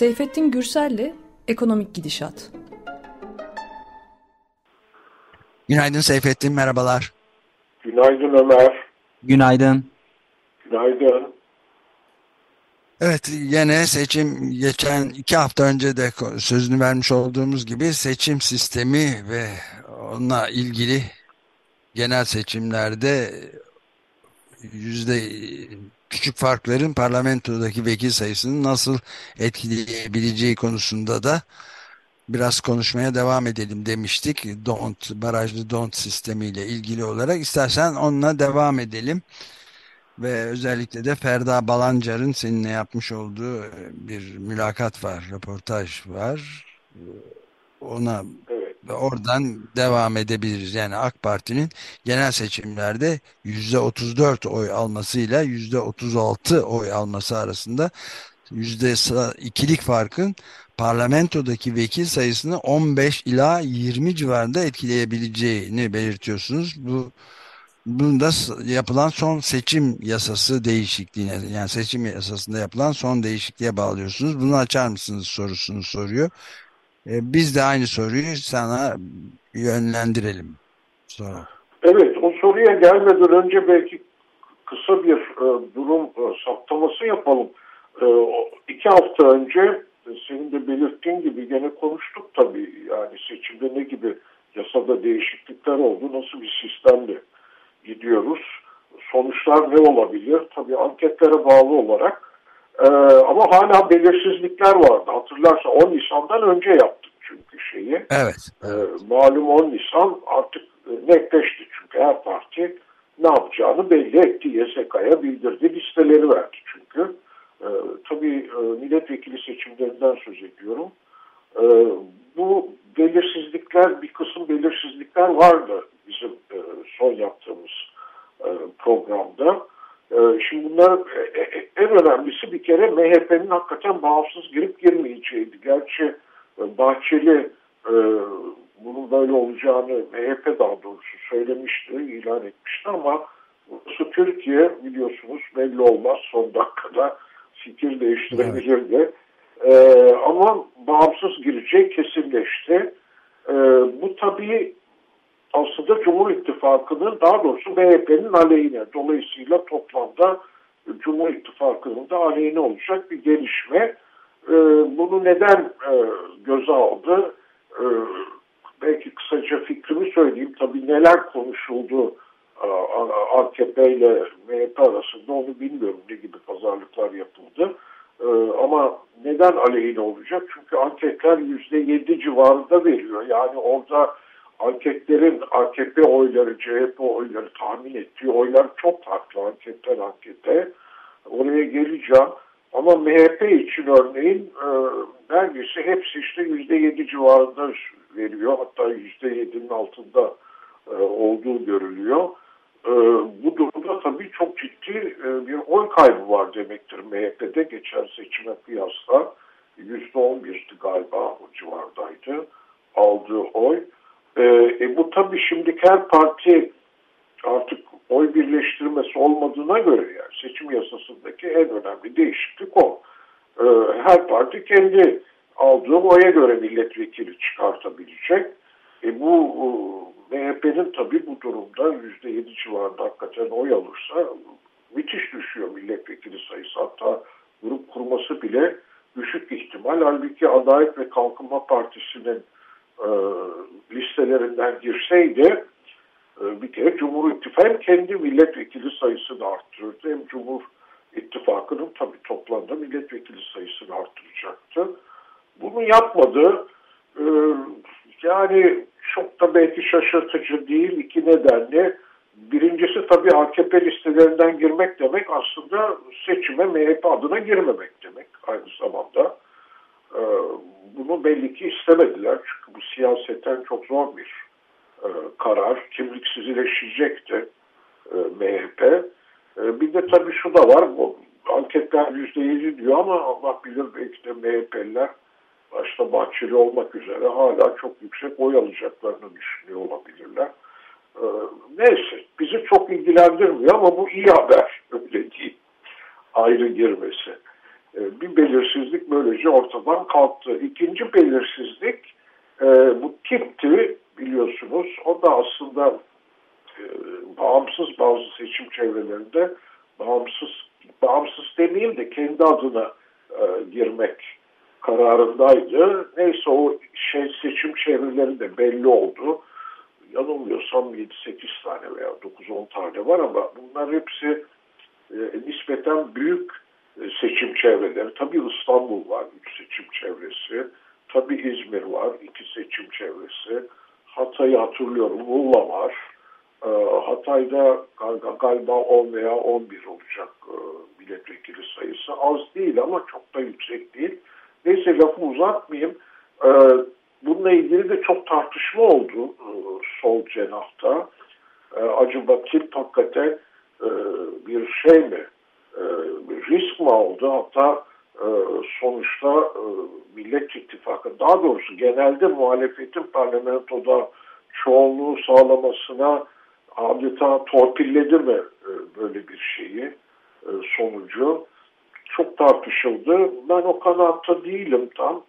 Seyfettin Gürsel'le Ekonomik Gidişat. Günaydın Seyfettin, merhabalar. Günaydın Ömer. Günaydın. Günaydın. Evet yine seçim geçen iki hafta önce de sözünü vermiş olduğumuz gibi seçim sistemi ve onunla ilgili genel seçimlerde yüzde küçük farkların parlamentodaki vekil sayısını nasıl etkileyebileceği konusunda da biraz konuşmaya devam edelim demiştik. Don't, barajlı don't sistemiyle ilgili olarak. istersen onunla devam edelim. Ve özellikle de Ferda Balancar'ın seninle yapmış olduğu bir mülakat var, röportaj var. Ona evet. oradan devam edebiliriz. Yani AK Parti'nin genel seçimlerde yüzde 34 oy almasıyla yüzde 36 oy alması arasında yüzde ikilik farkın parlamentodaki vekil sayısını 15 ila 20 civarında etkileyebileceğini belirtiyorsunuz. Bu bunun da yapılan son seçim yasası değişikliğine yani seçim yasasında yapılan son değişikliğe bağlıyorsunuz. Bunu açar mısınız sorusunu soruyor. E, biz de aynı soruyu sana yönlendirelim sonra. Evet o soruya gelmeden önce belki kısa bir e, durum e, saptaması yapalım. E, iki hafta önce senin de belirttiğin gibi gene konuştuk tabii. Yani seçimde ne gibi yasada değişiklikler oldu, nasıl bir sistemle gidiyoruz. Sonuçlar ne olabilir? Tabii anketlere bağlı olarak. Ee, ama hala belirsizlikler vardı. Hatırlarsan 10 Nisan'dan önce yaptık çünkü şeyi. Evet. Ee, malum 10 Nisan artık e, netleşti çünkü her parti ne yapacağını belli etti. YSK'ya bildirdi. Listeleri verdi çünkü. Ee, tabii e, milletvekili seçimlerinden söz ediyorum. Ee, bu belirsizlikler, bir kısım belirsizlikler vardı bizim e, son yaptığımız e, programda. E, şimdi bunlar e, e, en önemlisi bir kere MHP'nin hakikaten bağımsız girip girmeyeceğiydi. Gerçi e, Bahçeli bunun böyle olacağını MHP daha doğrusu söylemişti, ilan etmişti ama burası Türkiye biliyorsunuz belli olmaz son dakikada fikir değiştirebilirdi. Evet. Ee, ama bağımsız gireceği kesinleşti. Ee, bu tabii aslında Cumhur İttifakı'nın daha doğrusu MHP'nin aleyhine. Dolayısıyla toplamda Cumhur İttifakı'nın da aleyhine olacak bir gelişme. Ee, bunu neden e, göze aldı? Ee, belki kısaca fikrimi söyleyeyim. Tabii neler konuşuldu AKP ile MHP arasında onu bilmiyorum ne gibi pazarlıklar yapıldı. Ee, ama neden aleyhine olacak? Çünkü anketler %7 civarında veriyor. Yani orada anketlerin AKP oyları, CHP oyları tahmin ettiği oylar çok farklı anketler ankete. Oraya geleceğim. Ama MHP için örneğin e, neredeyse hepsi işte %7 civarında veriyor. Hatta %7'nin altında e, olduğu görülüyor. E, bu durumda tabii çok ciddi e, bir oy kaybı var demektir MHP'de geçen seçime kıyasla. %11'di galiba o civardaydı aldığı oy. E, e, bu tabii şimdi her parti artık oy birleştirmesi olmadığına göre yani seçim yasasındaki en önemli değişiklik o. E, her parti kendi aldığı oya göre milletvekili çıkartabilecek. E, bu MHP'nin tabii bu durumda %7 civarında hakikaten oy alırsa müthiş düşüyor milletvekili sayısı. Hatta grup kurması bile düşük ihtimal. Halbuki Adalet ve Kalkınma Partisi'nin e, listelerinden girseydi e, bir kere Cumhur İttifakı hem kendi milletvekili sayısını arttırırdı hem Cumhur İttifakı'nın tabii toplamda milletvekili sayısını arttıracaktı. Bunu yapmadı. E, yani çok da belki şaşırtıcı değil iki nedenle. Birincisi tabii AKP listelerinden girmek demek aslında seçime MHP adına girmemek demek aynı zamanda. Ee, bunu belli ki istemediler bu siyaseten çok zor bir e, karar. Kimliksizleşecekti e, MHP. E, bir de tabii şu da var, bu anketler %7 diyor ama Allah bilir belki de MHP'liler başta Bahçeli olmak üzere hala çok yüksek oy alacaklarını düşünüyor olabilirler. Ee, neyse bizi çok ilgilendirmiyor ama bu iyi haber öyle değil ayrı girmesi. E, bir belirsizlik böylece ortadan kalktı. İkinci belirsizlik e, bu tipti biliyorsunuz. O da aslında e, bağımsız bazı seçim çevrelerinde bağımsız bağımsız demeyeyim de kendi adına e, girmek kararındaydı. Neyse o şey seçim çevreleri de belli oldu. Yanılmıyorsam 7-8 tane veya 9-10 tane var ama bunlar hepsi e, nispeten büyük e, seçim çevreleri. Tabii İstanbul var, 3 seçim çevresi. Tabii İzmir var, 2 seçim çevresi. Hatay'ı hatırlıyorum, Muğla var. E, Hatay'da galiba 10 veya 11 olacak e, milletvekili sayısı. Az değil ama çok da yüksek değil. Neyse lafı uzatmayayım. E, bununla ilgili de çok tartışma oldu e, sol cenahta. E, acaba kim hakikaten e, bir şey mi, e, risk mi aldı? Hatta sonuçta e, Millet İttifakı, daha doğrusu genelde muhalefetin parlamentoda çoğunluğu sağlamasına adeta torpilledi mi e, böyle bir şeyi, e, sonucu? Çok tartışıldı. Ben o kanaatta değilim tam.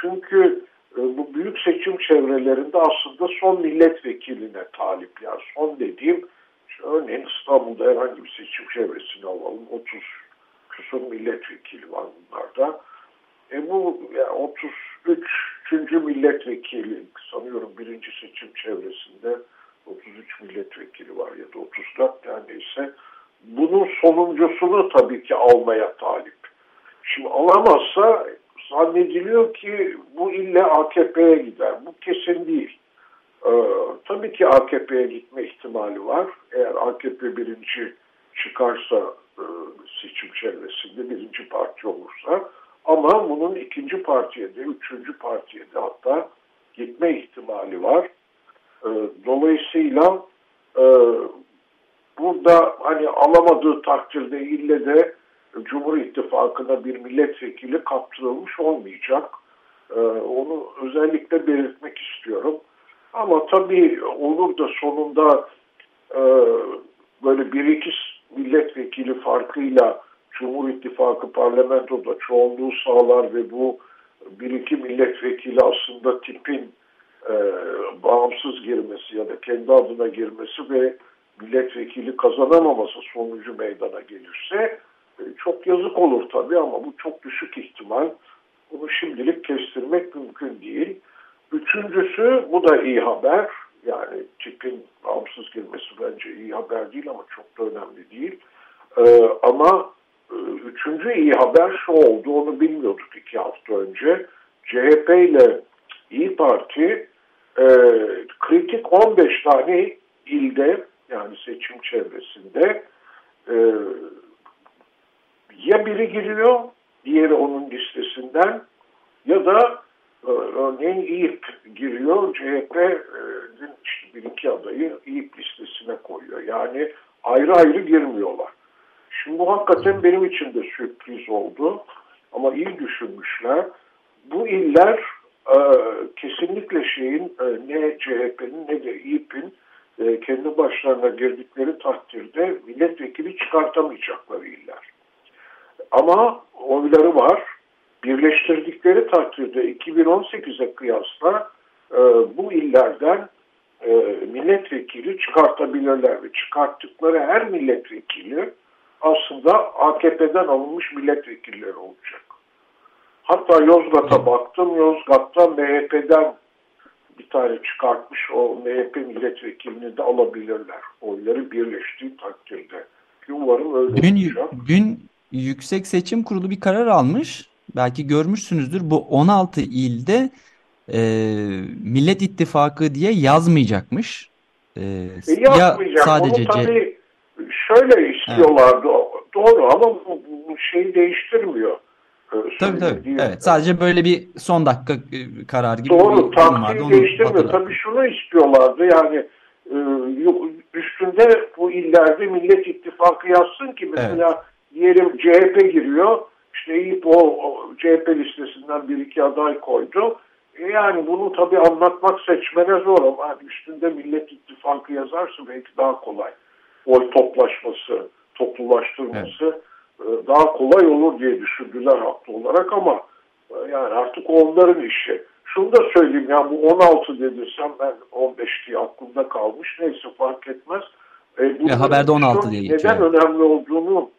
Çünkü e, bu büyük seçim çevrelerinde aslında son milletvekiline talip. Yani son dediğim örneğin İstanbul'da herhangi bir seçim çevresini alalım. 30 küsur milletvekili var bunlarda. E bu yani 33. milletvekili sanıyorum birinci seçim çevresinde 33 milletvekili var ya da 34 neredeyse. Bunun sonuncusunu tabii ki almaya talip. Şimdi alamazsa zannediliyor ki bu ille AKP'ye gider. Bu kesin değil. Ee, tabii ki AKP'ye gitme ihtimali var. Eğer AKP birinci çıkarsa e, seçim çevresinde birinci parti olursa ama bunun ikinci partiye de, üçüncü partiye de hatta gitme ihtimali var. E, dolayısıyla e, burada hani alamadığı takdirde ille de Cumhur İttifakı'na bir milletvekili kaptırılmış olmayacak. Onu özellikle belirtmek istiyorum. Ama tabii olur da sonunda böyle bir iki milletvekili farkıyla Cumhur İttifakı parlamentoda çoğunluğu sağlar ve bu bir iki milletvekili aslında tipin e, bağımsız girmesi ya da kendi adına girmesi ve milletvekili kazanamaması sonucu meydana gelirse e, çok yazık olur tabii ama bu çok düşük ihtimal. Bunu şimdilik kestirmek mümkün değil. Üçüncüsü bu da iyi haber. Yani tipin bağımsız girmesi bence iyi haber değil ama çok da önemli değil. Ee, ama e, üçüncü iyi haber şu oldu, onu bilmiyorduk iki hafta önce. CHP ile İyi Parti e, kritik 15 tane ilde yani seçim çevresinde e, ya biri giriyor, diğeri onun listesinden ya da örneğin İYİP giriyor, CHP'nin işte bir iki adayı İYİP listesine koyuyor. Yani ayrı ayrı girmiyorlar. Şimdi bu hakikaten benim için de sürpriz oldu. Ama iyi düşünmüşler. Bu iller e, kesinlikle şeyin e, ne CHP'nin ne de İYİP'in e, kendi başlarına girdikleri takdirde milletvekili çıkartamayacakları iller. Ama oyları var. Birleştirdikleri takdirde 2018'e kıyasla e, bu illerden e, milletvekili çıkartabilirler ve çıkarttıkları her milletvekili aslında AKP'den alınmış milletvekilleri olacak. Hatta Yozgat'a baktım. Yozgat'ta MHP'den bir tane çıkartmış o MHP milletvekilini de alabilirler. Oyları birleştiği takdirde. Umarım öyle dün, olacak. Dün Yüksek Seçim Kurulu bir karar almış. Belki görmüşsünüzdür. Bu 16 ilde e, Millet İttifakı diye yazmayacakmış. E, yazmayacak. Ya sadece Onu tabii şöyle istiyorlardı. Evet. Doğru ama bu, bu şeyi değiştirmiyor. E, tabii tabii. Evet, sadece böyle bir son dakika e, karar gibi Doğru, bir taktiği değiştirmiyor. Tabii şunu istiyorlardı yani e, üstünde bu illerde Millet İttifakı yazsın ki mesela evet diyelim CHP giriyor. İşte İYİP o, o CHP listesinden bir iki aday koydu. E yani bunu tabii anlatmak seçmene zor ama üstünde Millet İttifakı yazarsa belki daha kolay. Oy toplaşması, toplulaştırması evet. daha kolay olur diye düşündüler haklı olarak ama e, yani artık onların işi. Şunu da söyleyeyim yani bu 16 dediysem ben 15 diye aklımda kalmış. Neyse fark etmez. E, e haberde 16 diye geçiyor. Neden önemli olduğunu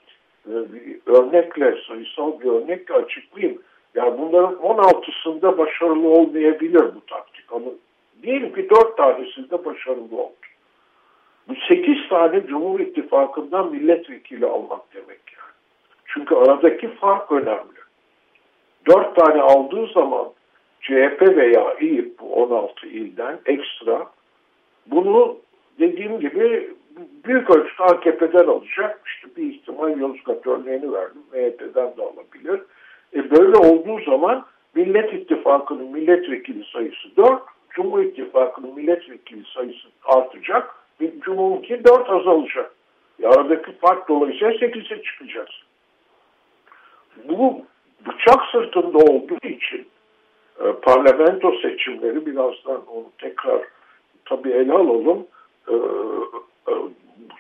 bir örnekle, sayısal bir örnekle açıklayayım. Yani bunların 16'sında başarılı olmayabilir bu taktik. Ama diyelim ki 4 tanesinde başarılı oldu. Bu 8 tane Cumhur İttifakı'ndan milletvekili almak demek yani. Çünkü aradaki fark önemli. 4 tane aldığı zaman CHP veya İYİP bu 16 ilden ekstra bunu dediğim gibi büyük ölçüde AKP'den alacak. İşte bir ihtimal Yozgat örneğini verdim. MHP'den de alabilir. E böyle olduğu zaman Millet İttifakı'nın milletvekili sayısı 4, Cumhur İttifakı'nın milletvekili sayısı artacak. Cumhur'unki 4 azalacak. E aradaki fark dolayısıyla 8'e çıkacağız. Bu bıçak sırtında olduğu için e, parlamento seçimleri birazdan onu tekrar tabii ele alalım. E,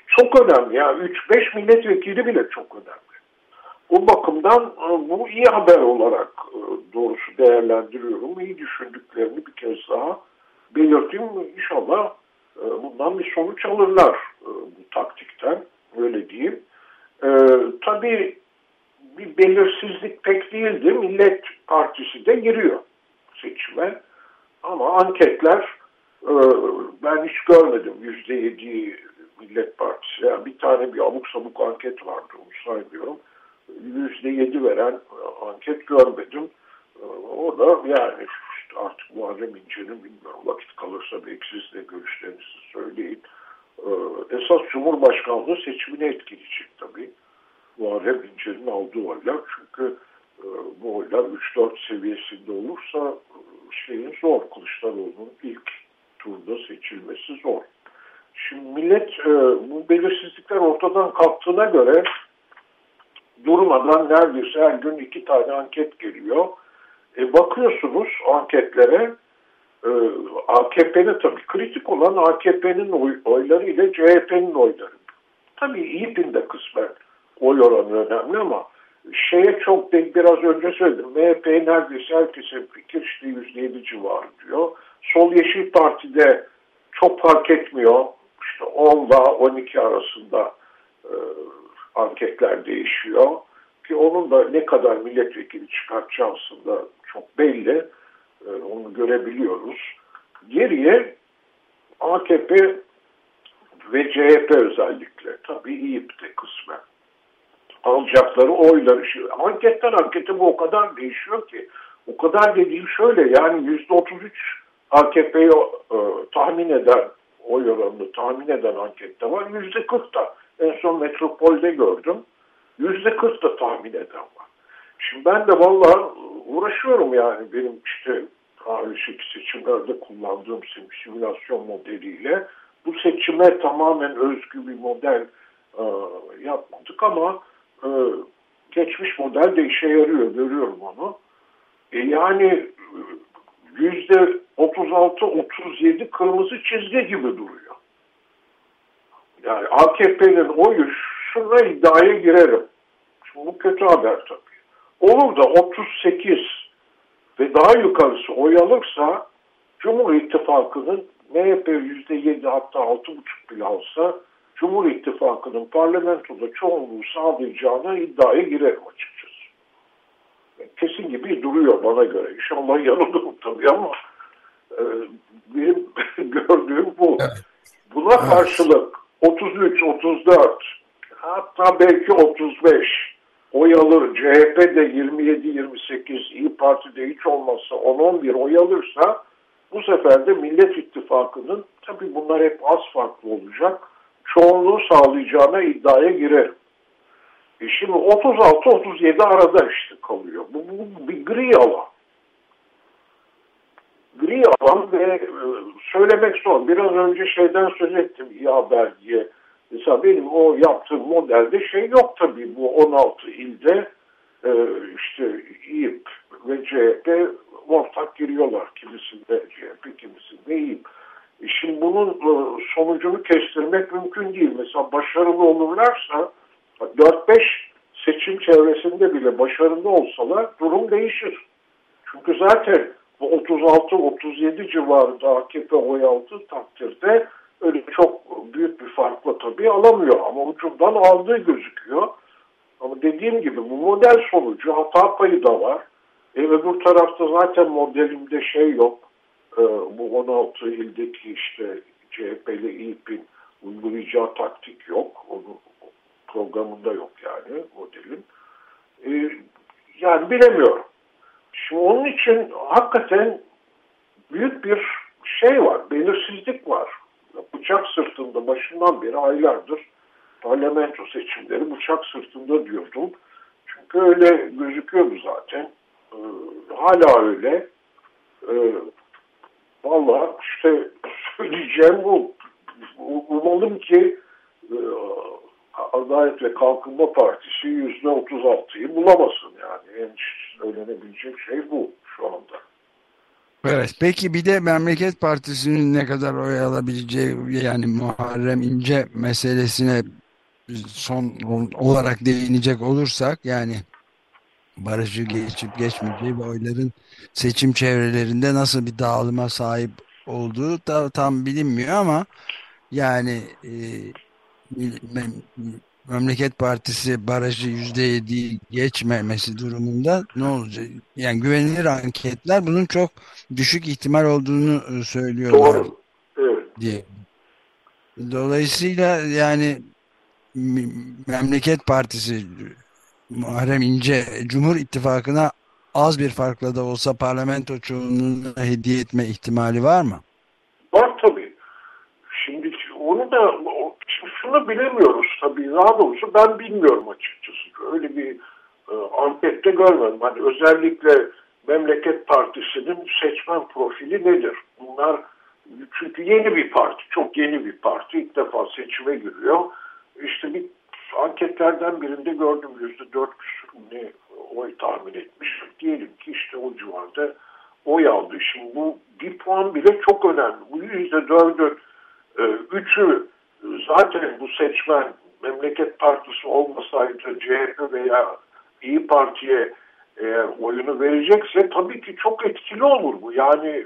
çok önemli. Yani 3-5 milletvekili bile çok önemli. Bu bakımdan e, bu iyi haber olarak e, doğrusu değerlendiriyorum. İyi düşündüklerini bir kez daha belirteyim. İnşallah e, bundan bir sonuç alırlar bu taktikten. Öyle diyeyim. Tabii bir belirsizlik pek değildi. Millet Partisi de giriyor seçime. Ama anketler ben hiç görmedim yüzde yedi Millet Partisi. Yani bir tane bir abuk sabuk anket vardı onu saymıyorum yüzde yedi veren e, anket görmedim. E, o da yani işte artık Muharrem İnce'nin bilmiyorum vakit kalırsa belki siz de görüşlerinizi söyleyin. E, esas Cumhurbaşkanlığı seçimini etkileyecek tabii. Muharrem İnce'nin aldığı oylar çünkü bu oylar 3-4 seviyesinde olursa şeyin zor. Kılıçdaroğlu'nun ilk turda seçilmesi zor. Şimdi millet bu belirsizlikler ortadan kalktığına göre durmadan neredeyse her gün iki tane anket geliyor. E, bakıyorsunuz anketlere e, AKP'nin tabii kritik olan AKP'nin oy, oyları ile CHP'nin oyları. Tabii İYİP'in de kısmen oy oranı önemli ama şeye çok de biraz önce söyledim. MHP neredeyse herkese fikir işte %7 civarı diyor. Sol Yeşil Parti'de çok fark etmiyor. İşte 10 ile 12 arasında e, anketler değişiyor. Ki onun da ne kadar milletvekili çıkartacağı aslında çok belli. Ee, onu görebiliyoruz. Geriye AKP ve CHP özellikle tabii İYİP de kısmen alacakları oyları. Şimdi, anketten ankete bu o kadar değişiyor ki o kadar dediğim şöyle yani yüzde otuz üç AKP'yi e, tahmin eden oy oranını tahmin eden ankette var. Yüzde kırk da en son Metropol'de gördüm. Yüzde kırk da tahmin eden var. Şimdi ben de vallahi uğraşıyorum yani benim işte karışık seçimlerde kullandığım simülasyon modeliyle. Bu seçime tamamen özgü bir model e, yapmadık ama e, geçmiş model de işe yarıyor. Görüyorum onu. E, yani yüzde 36-37 kırmızı çizgi gibi duruyor. Yani AKP'nin oyu şuna iddiaya girerim. Şimdi bu kötü haber tabii. Olur da 38 ve daha yukarısı oy alırsa Cumhur İttifakı'nın MHP %7 hatta 6,5 bile alsa Cumhur İttifakı'nın parlamentoda çoğunluğu sağlayacağına iddiaya girerim açıkçası. Kesin gibi duruyor bana göre. İnşallah yanılırım tabii ama e, benim gördüğüm bu. Buna karşılık 33, 34 hatta belki 35 oy alır. CHP de 27-28 İyi Parti'de hiç olmazsa 10-11 oy alırsa bu sefer de Millet İttifakı'nın tabii bunlar hep az farklı olacak çoğunluğu sağlayacağına iddiaya girerim. E şimdi 36-37 arada işte kalıyor. Bu, bu bir gri alan. Gri alan ve e, söylemek zor. Biraz önce şeyden söz ettim haber diye Mesela benim o yaptığım modelde şey yok tabii bu 16 ilde e, işte İYİP ve CHP ortak giriyorlar. Kimisinde CHP, kimisinde İYİP. E şimdi bunun sonucunu kestirmek mümkün değil. Mesela başarılı olurlarsa 4-5 seçim çevresinde bile başarılı olsalar durum değişir. Çünkü zaten 36-37 civarında AKP oy aldığı takdirde öyle çok büyük bir farkla tabii alamıyor ama ucundan aldığı gözüküyor. Ama dediğim gibi bu model sonucu hata payı da var. E, öbür tarafta zaten modelimde şey yok. E, bu 16 ildeki işte CHP'li İYİP'in uygulayacağı taktik yok. Onun programında yok yani modelin. E, yani bilemiyorum. Şimdi onun için hakikaten büyük bir şey var, belirsizlik var. Bıçak sırtında başından beri aylardır parlamento seçimleri bıçak sırtında diyordum. Çünkü öyle gözüküyordu zaten. Ee, hala öyle. Ee, Valla işte söyleyeceğim bu. Umalım ki e, Adalet ve Kalkınma Partisi yüzde otuz altıyı bulamasın yani. En söylenebilecek şey bu şu anda. Evet. Peki bir de Memleket Partisi'nin ne kadar oy alabileceği yani Muharrem İnce meselesine son olarak değinecek olursak yani barajı geçip geçmeyeceği ve oyların seçim çevrelerinde nasıl bir dağılıma sahip olduğu da tam bilinmiyor ama yani e, Memleket Partisi barajı yüzde yedi geçmemesi durumunda ne olacak? Yani güvenilir anketler bunun çok düşük ihtimal olduğunu e, söylüyorlar. Doğru. Evet. Diye. Dolayısıyla yani Memleket Partisi Muharrem İnce Cumhur İttifakı'na az bir farkla da olsa parlamento çoğunluğuna hediye etme ihtimali var mı? Var tabii. Şimdi onu da şunu bilemiyoruz tabii. Daha doğrusu ben bilmiyorum açıkçası. Öyle bir e, ankette görmedim. Hani özellikle Memleket Partisi'nin seçmen profili nedir? Bunlar çünkü yeni bir parti, çok yeni bir parti. İlk defa seçime giriyor. İşte bir anketlerden birinde gördüm yüzde dört küsur ne oy tahmin etmiş. Diyelim ki işte o civarda oy aldı. Şimdi bu bir puan bile çok önemli. Bu yüzde dördün e, üçü zaten bu seçmen Memleket Partisi olmasaydı CHP veya İyi Parti'ye eğer oyunu verecekse tabii ki çok etkili olur bu. Yani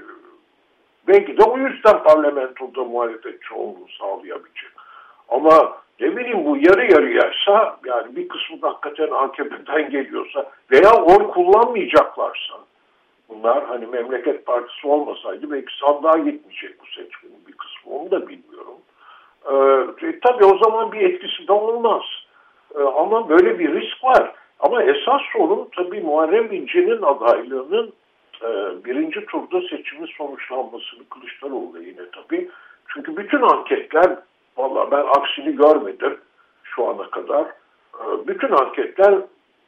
belki de o yüzden parlamentoda muhalefet çoğunluğu sağlayabilecek. Ama ne bileyim bu yarı yarıyaysa yani bir kısmı hakikaten AKP'den geliyorsa veya oy kullanmayacaklarsa bunlar hani memleket partisi olmasaydı belki sandığa gitmeyecek bu seçmenin bir kısmı onu da bilmiyorum. Ee, e, tabii o zaman bir etkisi de olmaz. Ee, ama böyle bir risk var. Ama esas sorun tabii Muharrem İnce'nin adaylığının e, birinci turda seçimin sonuçlanmasını Kılıçdaroğlu yine tabii. Çünkü bütün anketler Valla ben aksini görmedim şu ana kadar. Ee, bütün anketler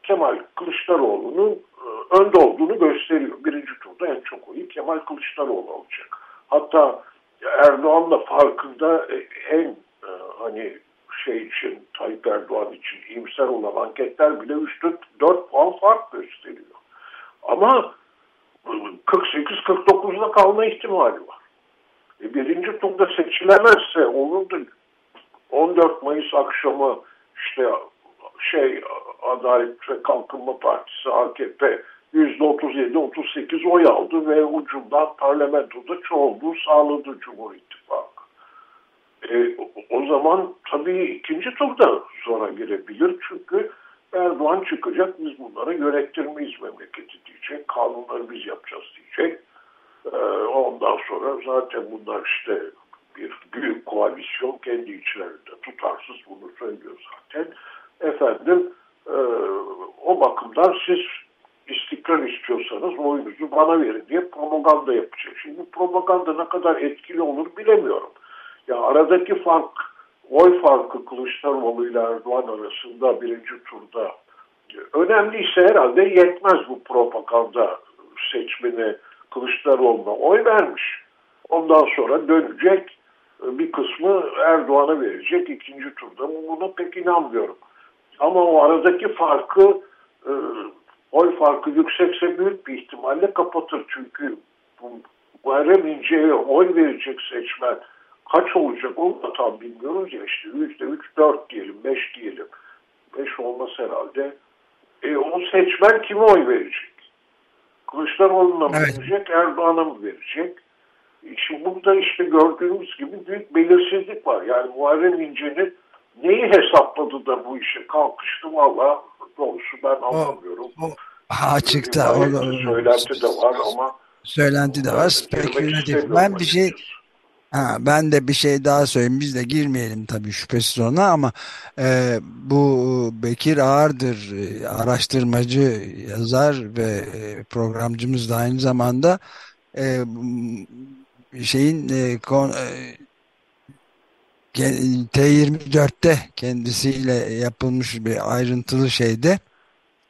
Kemal Kılıçdaroğlu'nun e, önde olduğunu gösteriyor. Birinci turda en çok oyu Kemal Kılıçdaroğlu alacak. Hatta Erdoğan'la farkında en e, hani şey için Tayyip Erdoğan için iyimser olan anketler bile 3-4 puan fark gösteriyor. Ama 48-49'da kalma ihtimali var. E, birinci turda seçilemezse olur da 14 Mayıs akşamı işte şey Adalet ve Kalkınma Partisi AKP %37-38 oy aldı ve ucundan parlamentoda çoğunluğu sağladı Cumhur İttifakı. E, o zaman tabii ikinci turda zora girebilir çünkü Erdoğan çıkacak biz bunlara yönettirmeyiz memleketi diyecek. Kanunları biz yapacağız diyecek. E, ondan sonra zaten bunlar işte bir büyük koalisyon kendi içlerinde tutarsız bunu söylüyor zaten. Efendim e, o bakımdan siz istikrar istiyorsanız oyunuzu bana verin diye propaganda yapacak. Şimdi propaganda ne kadar etkili olur bilemiyorum. Ya aradaki fark, oy farkı Kılıçdaroğlu ile Erdoğan arasında birinci turda önemliyse herhalde yetmez bu propaganda seçmeni Kılıçdaroğlu'na oy vermiş. Ondan sonra dönecek bir kısmı Erdoğan'a verecek ikinci turda. Buna pek inanmıyorum. Ama o aradaki farkı e, oy farkı yüksekse büyük bir ihtimalle kapatır. Çünkü bu Muharrem İnce'ye oy verecek seçmen kaç olacak onu da tam bilmiyoruz ya işte yüzde üç, dört diyelim, beş diyelim. Beş olmaz herhalde. E, o seçmen kime oy verecek? Kılıçdaroğlu'na mı Evet. verecek, Erdoğan'a mı verecek? E, Şimdi burada işte gördüğümüz gibi büyük belirsizlik var. Yani Muharrem İnce'nin neyi hesapladı da bu işe kalkıştı valla doğrusu ben anlamıyorum. O açıkta o, söylenti de var ama söylenti de var. Spekülatif. istemiyorum Ben bir şey. Ha, ben de bir şey daha söyleyeyim. Biz de girmeyelim tabii şüphesiz ona ama e, bu Bekir Ağırdır e, araştırmacı, yazar ve e, programcımız da aynı zamanda e, şeyin e, kon- e, T24'te kendisiyle yapılmış bir ayrıntılı şeyde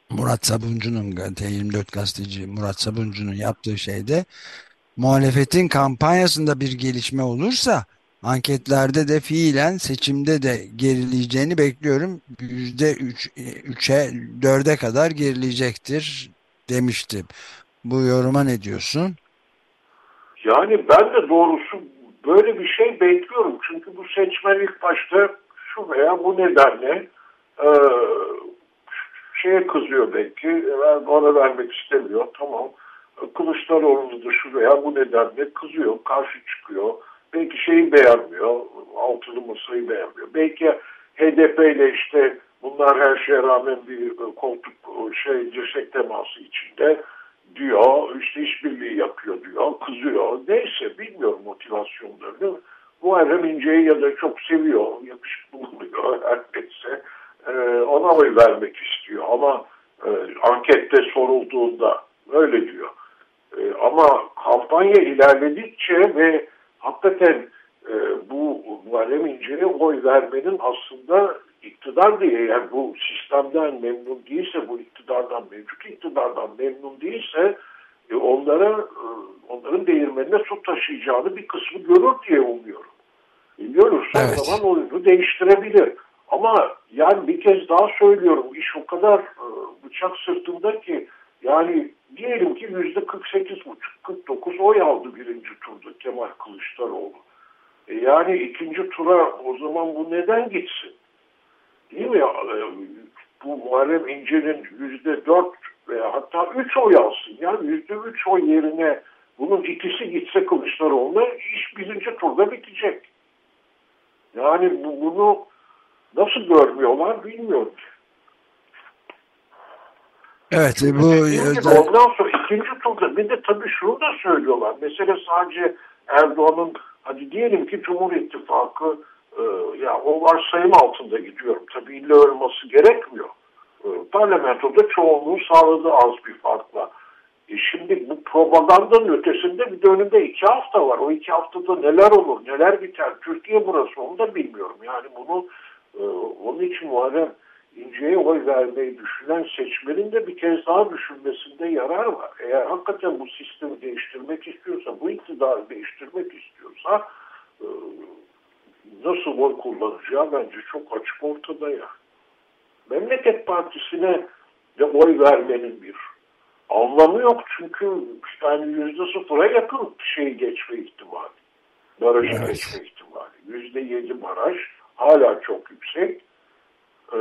Murat Sabuncu'nun T24 gazeteci Murat Sabuncu'nun yaptığı şeyde muhalefetin kampanyasında bir gelişme olursa anketlerde de fiilen seçimde de gerileyeceğini bekliyorum. Yüzde üç, üçe dörde kadar gerileyecektir demiştim. Bu yoruma ne diyorsun? Yani ben de doğrusu böyle bir şey bekliyorum. Çünkü bu seçmen ilk başta şu veya bu nedenle e, şeye kızıyor belki. Erdoğan'a vermek istemiyor. Tamam. Kılıçdaroğlu'nu da şu veya bu nedenle kızıyor. Karşı çıkıyor. Belki şeyi beğenmiyor. Altılı masayı beğenmiyor. Belki HDP ile işte bunlar her şeye rağmen bir e, koltuk e, şey dirsek teması içinde diyor. işte işbirliği yapıyor diyor. Kızıyor. Neyse bilmiyorum motivasyonlarını. Muharrem İnce'yi ya da çok seviyor. Yakışıklı buluyor her neyse. Ee, ona oy vermek istiyor. Ama e, ankette sorulduğunda öyle diyor. E, ama kampanya ilerledikçe ve hakikaten e, bu Muharrem İnce'ye oy vermenin aslında iktidar diye yani bu sistemden memnun değilse bu iktidardan mevcut iktidardan memnun değilse e, onlara e, onların değirmenine su taşıyacağını bir kısmı görür diye umuyorum. E, görürse Evet. o zaman oyunu değiştirebilir. Ama yani bir kez daha söylüyorum iş o kadar e, bıçak sırtında ki yani diyelim ki yüzde 48,5-49 oy aldı birinci turda Kemal Kılıçdaroğlu. E yani ikinci tura o zaman bu neden gitsin? Değil mi? Bu Muharrem İnce'nin yüzde dört veya hatta üç oy alsın. Yani yüzde üç oy yerine bunun ikisi gitse Kılıçdaroğlu'na iş birinci turda bitecek. Yani bu, bunu nasıl görmüyorlar bilmiyorum. Evet bu ondan sonra ikinci turda bir de tabii şunu da söylüyorlar. Mesela sadece Erdoğan'ın hadi diyelim ki Cumhur İttifakı e, ya o varsayım altında gidiyorum. Tabii illa olması gerekmiyor. E, parlamentoda çoğunluğu sağladı az bir farkla. E şimdi bu propagandanın ötesinde bir de iki hafta var. O iki haftada neler olur, neler biter? Türkiye burası onu da bilmiyorum. Yani bunu e, onun için Muharrem İnce'ye oy vermeyi düşünen seçmenin de bir kez daha düşünmesinde yarar var. Eğer hakikaten bu sistemi değiştirmek istiyorsa, bu iktidarı değiştirmek istiyorsa e, nasıl oy kullanacağı bence çok açık ortada ya. Memleket Partisi'ne de oy vermenin bir anlamı yok çünkü yani yüzde sıfıra yakın şey geçme ihtimali. Barajı Evet. geçme ihtimali. Yüzde yedi baraj hala çok yüksek. Ee,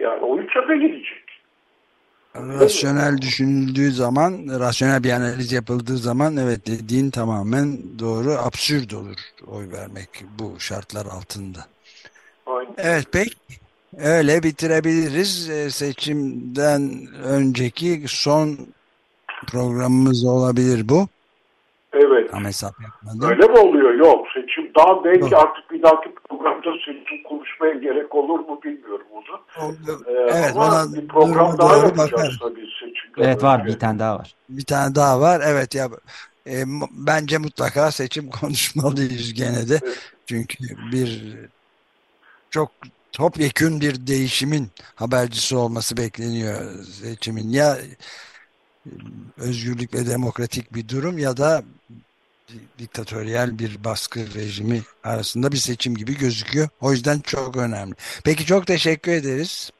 yani o üç aka gidecek. rasyonel düşünüldüğü zaman, rasyonel bir analiz yapıldığı zaman evet dediğin tamamen doğru, absürt olur oy vermek bu şartlar altında. Aynen. Evet pek öyle bitirebiliriz. Ee, Seçimden önceki son programımız olabilir bu. Evet. Ama hesap yapmadım. Öyle mi oluyor? Yok. Seçim daha belki Yok. artık bir dahaki programda seçim konuşmaya gerek olur mu bilmiyorum onu. Ee, Evet, ama ona bir program daha doğru yapacağız tabii seçimden Evet var önce. bir tane daha var. Bir tane daha var. Evet ya e, bence mutlaka seçim konuşmalıyız gene de. Evet. Çünkü bir çok topyekün bir değişimin habercisi olması bekleniyor seçimin. Ya özgürlük ve demokratik bir durum ya da diktatöryel bir baskı rejimi arasında bir seçim gibi gözüküyor. O yüzden çok önemli. Peki çok teşekkür ederiz.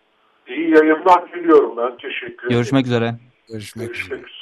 İyi yayınlar diliyorum ben. Teşekkür ederim. Görüşmek üzere. Görüşmek üzere. Görüşmek üzere.